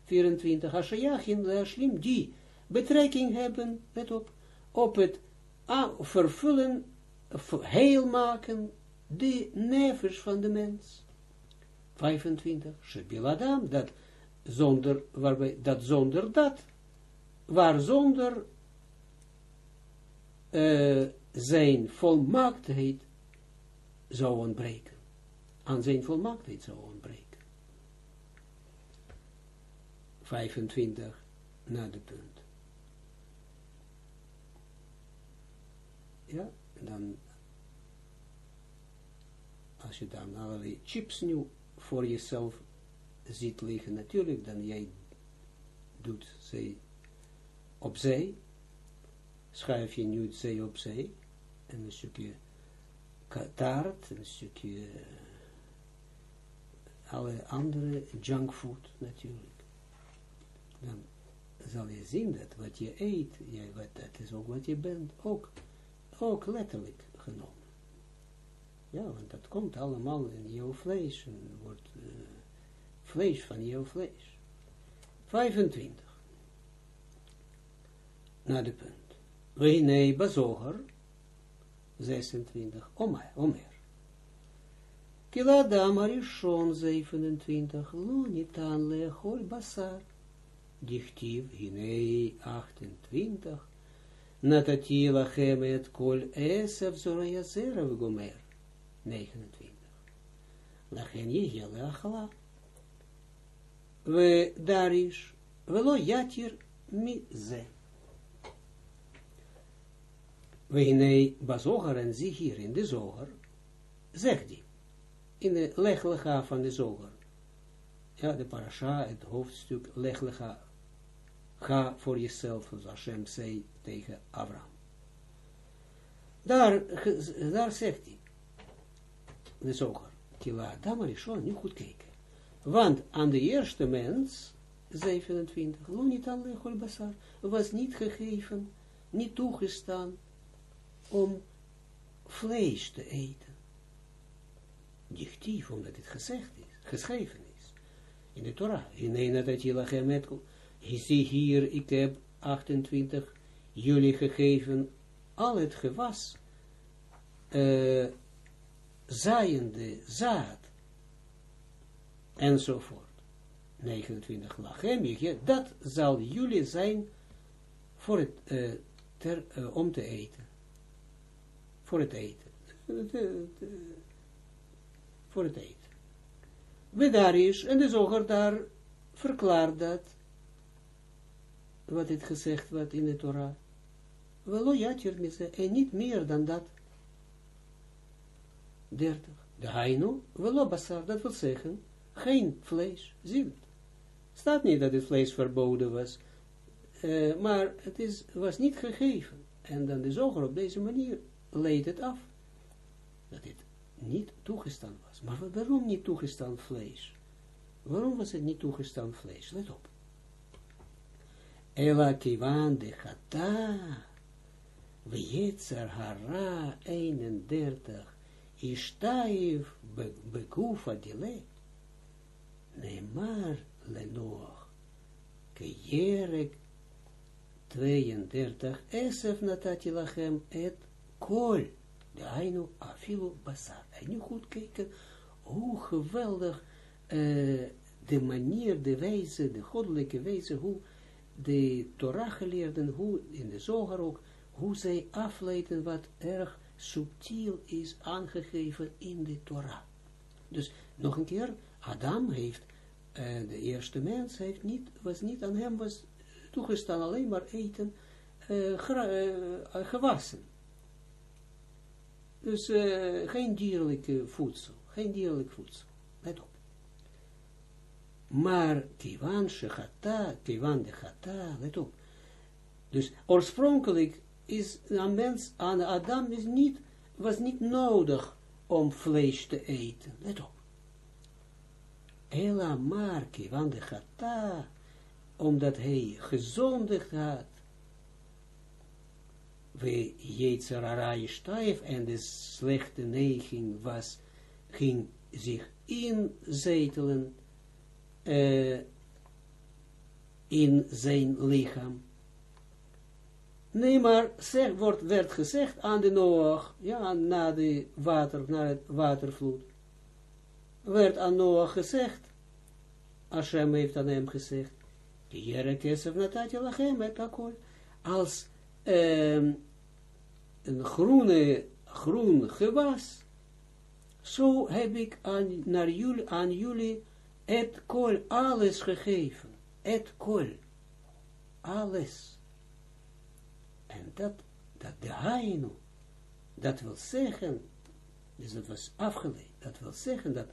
24 Hashayachin Leashlim, die betrekking hebben, let op, op het vervullen, heel maken, de nevers van de mens. 25, Shebiladam, dat zonder, waarbij, dat zonder dat, waar zonder uh, zijn volmaaktheid zou ontbreken. Aan zijn volmaaktheid zou ontbreken. 25 na de punt. Ja, dan, als je dan allerlei chips nu voor jezelf ziet liggen, natuurlijk, dan jij doet zij opzij, schuif je nu zij opzij, en een stukje taart, een stukje uh, alle andere junkfood natuurlijk. Dan zal je zien dat wat je eet, jij, wat, dat is ook wat je bent, ook, ook letterlijk genomen. Ja, want dat komt allemaal in jouw vlees en wordt... Uh, vlees van jouw vlees. 25. Na de punt. nee, bazoger. 26. Omer. Omer. Kiladam arishon 27. Lo nitan lechol basar. Dichtiv hinei 28. Natati lachem et kol esef zorayazera gomer. 29. Lachen je achla we darish, velo yatir mi ze. We in bazoger en zie hier in de zoger, zegt die, in de leglega van de zoger, ja, de parasha, het hoofdstuk, leg lecha, ga voor jezelf, zoals Hashem zei tegen Abraham. Daar, daar zegt hij, de zoger, kila, daar maar is nu goed kijken. Want aan de eerste mens, 27, lo niet aan lechol basar, was niet gegeven, niet toegestaan om vlees te eten. Dichtief, omdat het gezegd is, geschreven is. In de Torah. In een dat je lachem met, zie hier, ik heb 28 jullie gegeven al het gewas, uh, zaaiende zaad, enzovoort. 29 lachem, dat zal jullie zijn voor het, ter, uh, om te eten. Voor het eten. Voor het eten. We daar is, en de zoger daar verklaart dat, wat het gezegd wordt in de Torah. Wel, ja, en niet meer dan dat. 30. De hainu, wel, basar, dat wil zeggen, geen vlees, zie Staat niet dat het vlees verboden was, uh, maar het is, was niet gegeven. En dan de zoger op deze manier leidt het af. Dat het niet toegestaan was. Maar waarom niet toegestaan vlees? Waarom was het niet toegestaan vlees? Let op. Ela kivan de chata, vjetzer hara 31, ishtaiv bekufa dile, neemar lenoach, kejerek 32, esef natati lachem et kol, de ainu afilu basar. En nu goed kijken hoe geweldig uh, de manier, de wijze, de goddelijke wijze, hoe de Torah geleerden, hoe in de zoger ook, hoe zij afleiden wat erg subtiel is aangegeven in de Torah. Dus nog een keer, Adam heeft, uh, de eerste mens heeft niet, was niet aan hem was toegestaan alleen maar eten uh, gewassen. Dus geen dierlijke voedsel, geen dierlijk voedsel. Let op. Maar kiwan shechata, kiwan de chata, let op. Dus oorspronkelijk is een mens, aan Adam is niet, was niet nodig om vlees te eten. Let op. Ela maar kiwan de chata, omdat hij gezondigd had. We Jeetzerara stijf en de slechte neiging was, ging zich inzetelen uh, in zijn lichaam. Nee, maar zeg, wordt, werd gezegd aan de Noach, ja, na de water, na het watervloed, werd aan Noach gezegd, Hashem heeft aan hem gezegd, Jere kesef natati lachem et akol. Als um, een groene, groen gewas, zo heb ik aan, naar jullie, aan jullie het kol alles gegeven. Het kol. Alles. En dat, dat de hainu, dat wil zeggen, dus dat was afgeleid, dat wil zeggen dat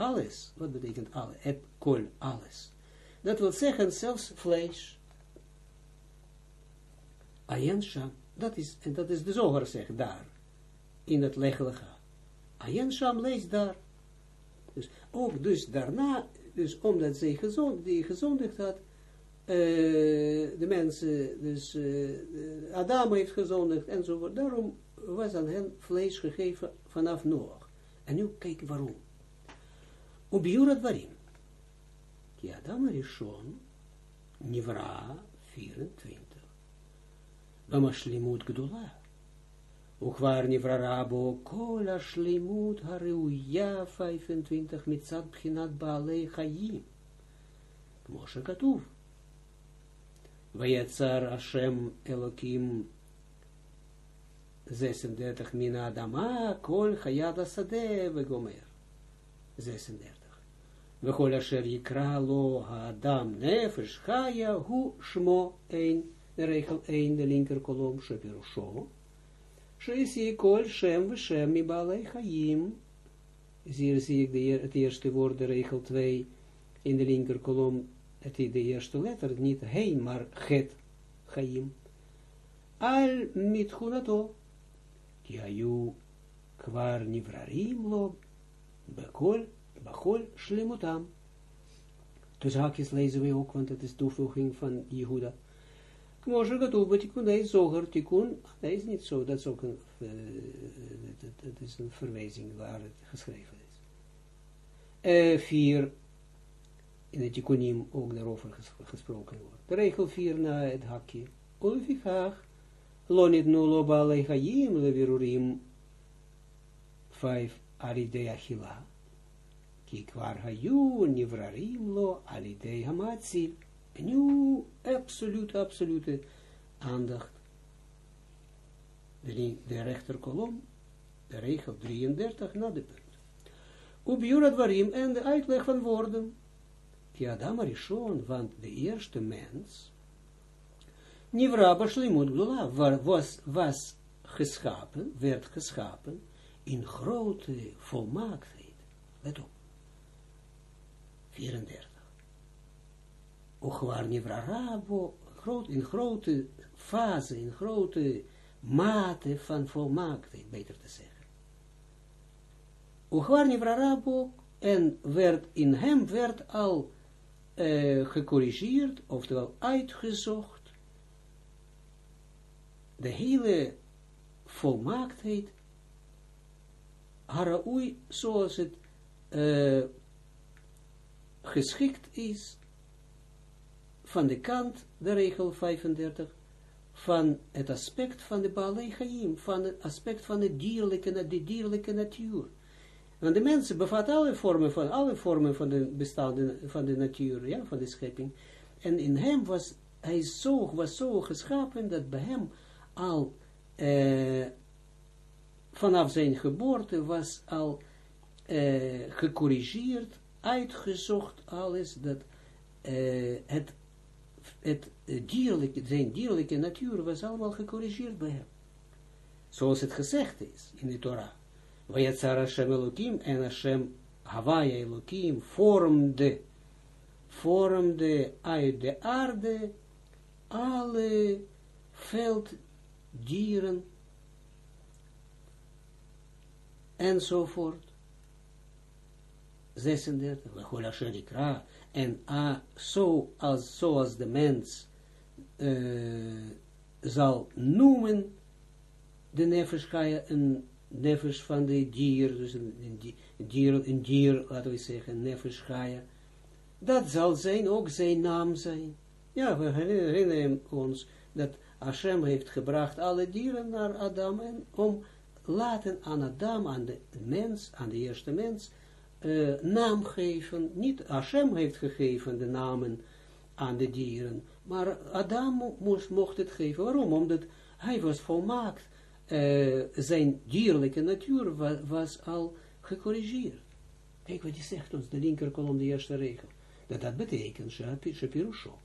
alles, wat betekent alles, het kol, alles. Dat wil zeggen, zelfs vlees. Ayen Sham, dat is, en dat is de zoger zegt daar, in het leggelige. Ayen leest daar. Dus ook dus daarna, dus omdat zij gezond, die gezondigd had, uh, de mensen, dus uh, Adam heeft gezondigd enzovoort, daarom was aan hen vlees gegeven vanaf Noach. En nu kijk waarom Op Jurat waarin? כי האדם הראשון נברא 24. במשלימות גדולה. וכבר נבררה בו כל השלימות הראויה 25 מצד בחינת בעלי חיים. כמו שכתוב. ויצר השם אלוקים 36 מן האדמה כל חיית השדה וגומר. 36. We ha-adam nefesh chaya hu shmo een, de regel 1, de linker kolom, shepirusho. Sheisi kol shem we shem mi balei chayim. Hier zie ik de, het eerste woord, de regel 2. in de linker kolom, het is de eerste letter, niet hei, maar het, chaim. Al mit hunato, ki ayu kvar nivrarim lo, bekol, bekol shlemutam. Dus haakjes lezen we ook, want het is toevoeging van Jehuda. Kmoje gatoe, maar tikun, dat is zoger, tikun, dat is niet zo, dat is ook een, dat is een verwijzing waar het geschreven is. Uh, vier, in het tikunim ook daarover ges gesproken wordt. De regel vier na het hakje. Ulefikach, lonit balei hayim levirurim, vijf, aridei achila. Kwar hayu nivrarim lo alidei hamatzil. En nu absolute, absolute aandacht. De, de rechterkolom, de regel 33 na de punt. Ubjurat warim en de uitleg van woorden. Ki Adam Arishon, want de eerste mens, Nivra Bashlimut Gdula, was, was geschapen, werd geschapen, in grote volmaaktheid. Let op. 34. Ochwaar Nivra in grote fase, in grote mate van volmaaktheid, beter te zeggen. Uchwar Nivra Rabo, en werd, in hem werd al uh, gecorrigeerd, oftewel uitgezocht, de hele volmaaktheid, haraui, zoals het uh, geschikt is, van de kant, de regel 35, van het aspect van de Baalei Chaim, van het aspect van de dierlijke, de dierlijke natuur. Want de mensen bevat alle vormen van, alle vormen van de bestaande, van de natuur, ja, van de schepping. En in hem was, hij zo, was zo geschapen, dat bij hem al, eh, vanaf zijn geboorte, was al eh, gecorrigeerd, uitgezocht, alles, dat eh, het, het dierlijke, zijn dierlijke natuur was allemaal gecorrigeerd bij hem. Zoals het gezegd is in de Torah. Vayatzar Hashem Elohim en Hashem Havaya Elohim vormde, vormde uit de aarde alle velddieren enzovoort. 36, Lechol Hashem Ikra, en a, zo als, zoals de mens uh, zal noemen de nefesh een nefesh van de dier, dus een, een, dier, een dier, laten we zeggen, nefesh dat zal zijn, ook zijn naam zijn. Ja, we herinneren ons dat Hashem heeft gebracht alle dieren naar Adam en om laten aan Adam, aan de mens, aan de eerste mens, uh, naam geven. Niet Hashem heeft gegeven de namen aan de dieren, maar Adam moest, mocht het geven. Waarom? Omdat hij was volmaakt uh, zijn dierlijke natuur was, was, al gecorrigeerd. Kijk wat hij zegt ons, de linkerkolom, de eerste regel. Dat dat betekent, Shapirusho.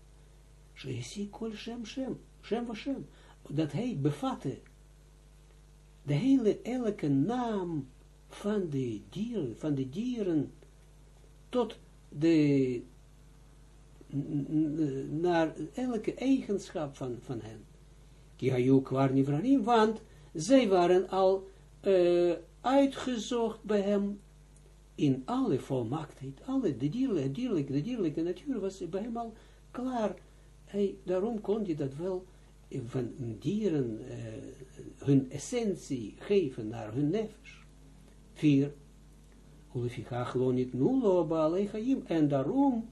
Shem Shem, Shem was. Dat hij bevatte de hele, elke naam van de dieren, van de dieren tot de, naar elke eigenschap van, van hen. Kihayu kwar want zij waren al uh, uitgezocht bij hem in alle volmachtheid, alle, de dierlijke, de dierlijke, de dierlijke natuur was bij hem al klaar. Hij, daarom kon hij dat wel van dieren uh, hun essentie geven naar hun neefs 4. Ulefichach lonit nulo baalei. En daarom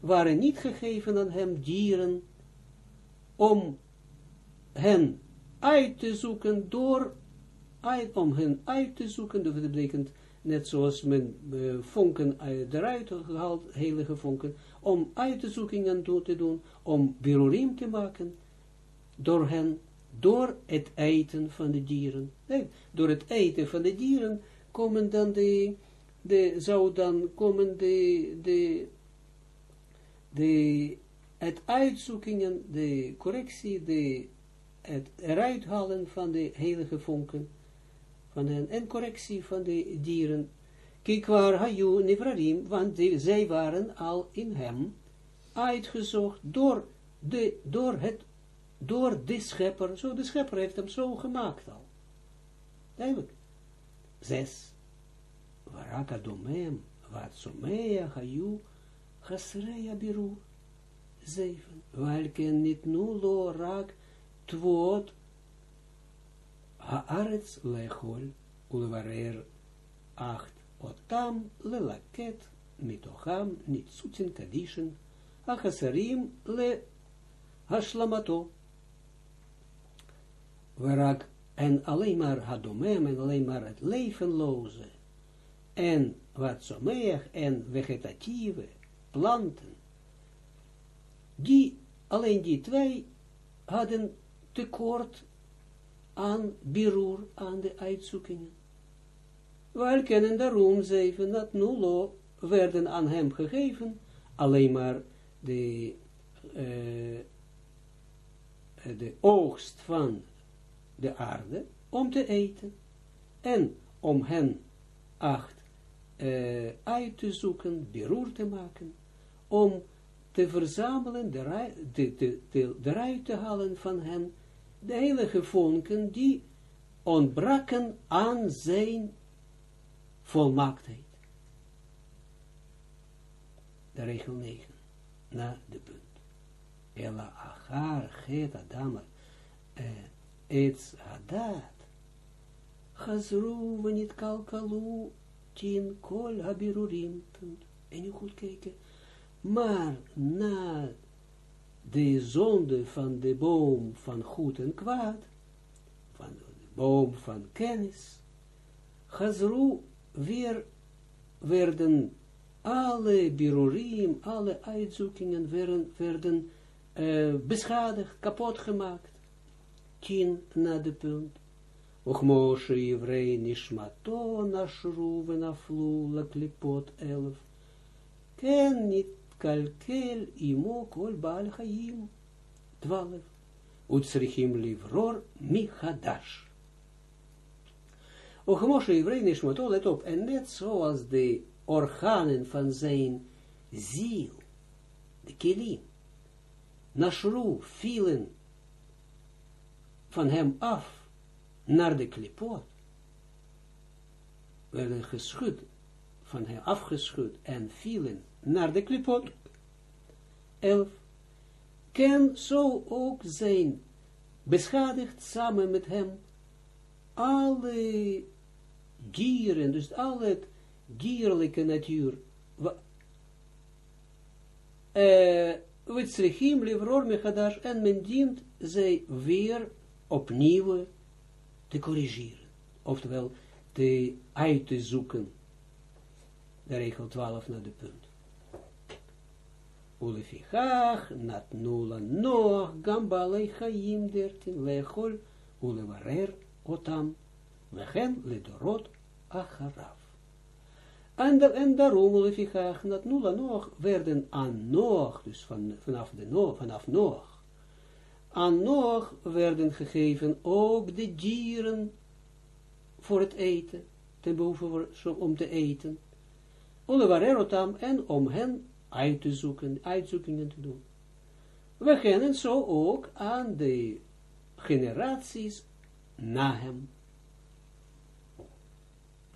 waren niet gegeven aan hem dieren om hen uit te zoeken door, om hen uit te zoeken, dat betekent net zoals men eh, vonken eh, eruit gehaald, heilige vonken, om uit te zoeken te doen, om birurim te maken door hen, door het eten van de dieren. Nee, door het eten van de dieren komen dan de, de zou dan komen de, de, de, het uitzoekingen, de correctie, de het eruit halen van de heilige vonken, van hen, en correctie van de dieren, Kikwar hayu nivrarim, want zij waren al in hem uitgezocht door, de, door, het, door de schepper, zo de schepper heeft hem zo gemaakt al. Duidelijk. Zes. Waraka domem, wat somea hayu, hasreya biru. Zeven. Welke niet nu lo rak, tvot, haaretz lechol, ulvarer, acht. Otam lelaket mitocham nitzutin kadishen achasarim le hashlamato. En alleen maar hadomem en alleen maar het levenloze. En wat someeg en vegetatieve planten, die, alleen die twee, hadden tekort aan biroer, aan de uitzoekingen. Waar kennen daarom zeven dat nullo werden aan hem gegeven, alleen maar de, uh, de oogst van de aarde, om te eten, en om hen acht uh, uit te zoeken, beroer te maken, om te verzamelen, de, de, de, de, eruit te halen van hen, de heilige vonken die ontbraken aan zijn volmaaktheid. De regel 9, na de punt. Ela achar het adama ets hadat, chazru wanit kalkalu tin kol habirurim, punt. En je goed kijken, maar na de zonde van de boom van goed en kwaad, van de boom van kennis, Chazru weer werden alle birurim, alle uitzoekingen werden, werden uh, beschadigd, kapot gemaakt. Tien na de punt. Och Moshe Ivrei Nishmato Nashru Venaflu Laklipot Elf. Ken niet kalkel imo kol baal chaim. Twaalf. Utsrichim livror michadash. Och Moshe Ivrei Nishmato, let op, en net zoals de organen van zijn ziel, de kilim, Nashru vielen van hem af, naar de klipot, werden geschud, van hem afgeschud en vielen naar de klipot. Elf. Ken zo ook zijn beschadigd samen met hem alle dieren, dus al het dierlijke natuur, uh, Witzrechim, Livror, Mechadash, en men dient zij weer opnieuw te corrigeren. Oftewel, te uit te zoeken. De regel 12 naar de punt. Ulefichach, nat nula noach, gambale chaim dertin, lechol, ulevarer, otam, lechen, ledorot, acharaf. En, en daarom, ulefichach, nat nula noach, werden aan noach, dus van, vanaf, de vanaf noach, aan Noach werden gegeven ook de dieren voor het eten, ten behoeve om te eten. Olevarerotam en om hen uit te zoeken, uitzoekingen te doen. We kennen zo ook aan de generaties na hem.